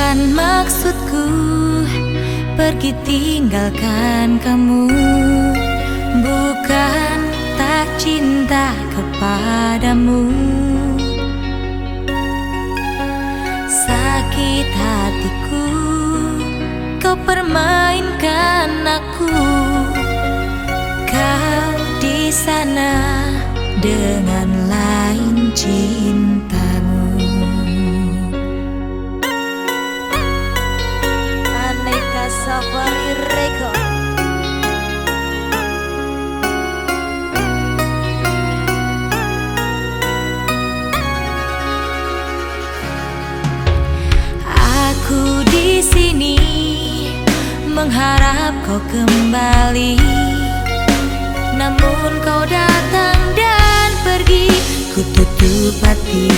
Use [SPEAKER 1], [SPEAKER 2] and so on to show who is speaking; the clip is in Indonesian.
[SPEAKER 1] Bukan maksudku pergi tinggalkan kamu. Bukan tak cinta kepadamu. Sakit hatiku kau permainkan aku. Kau di sana dengan lain cinta. Mengharap kau kembali. Namun kau datang dan pergi Ku tutup hati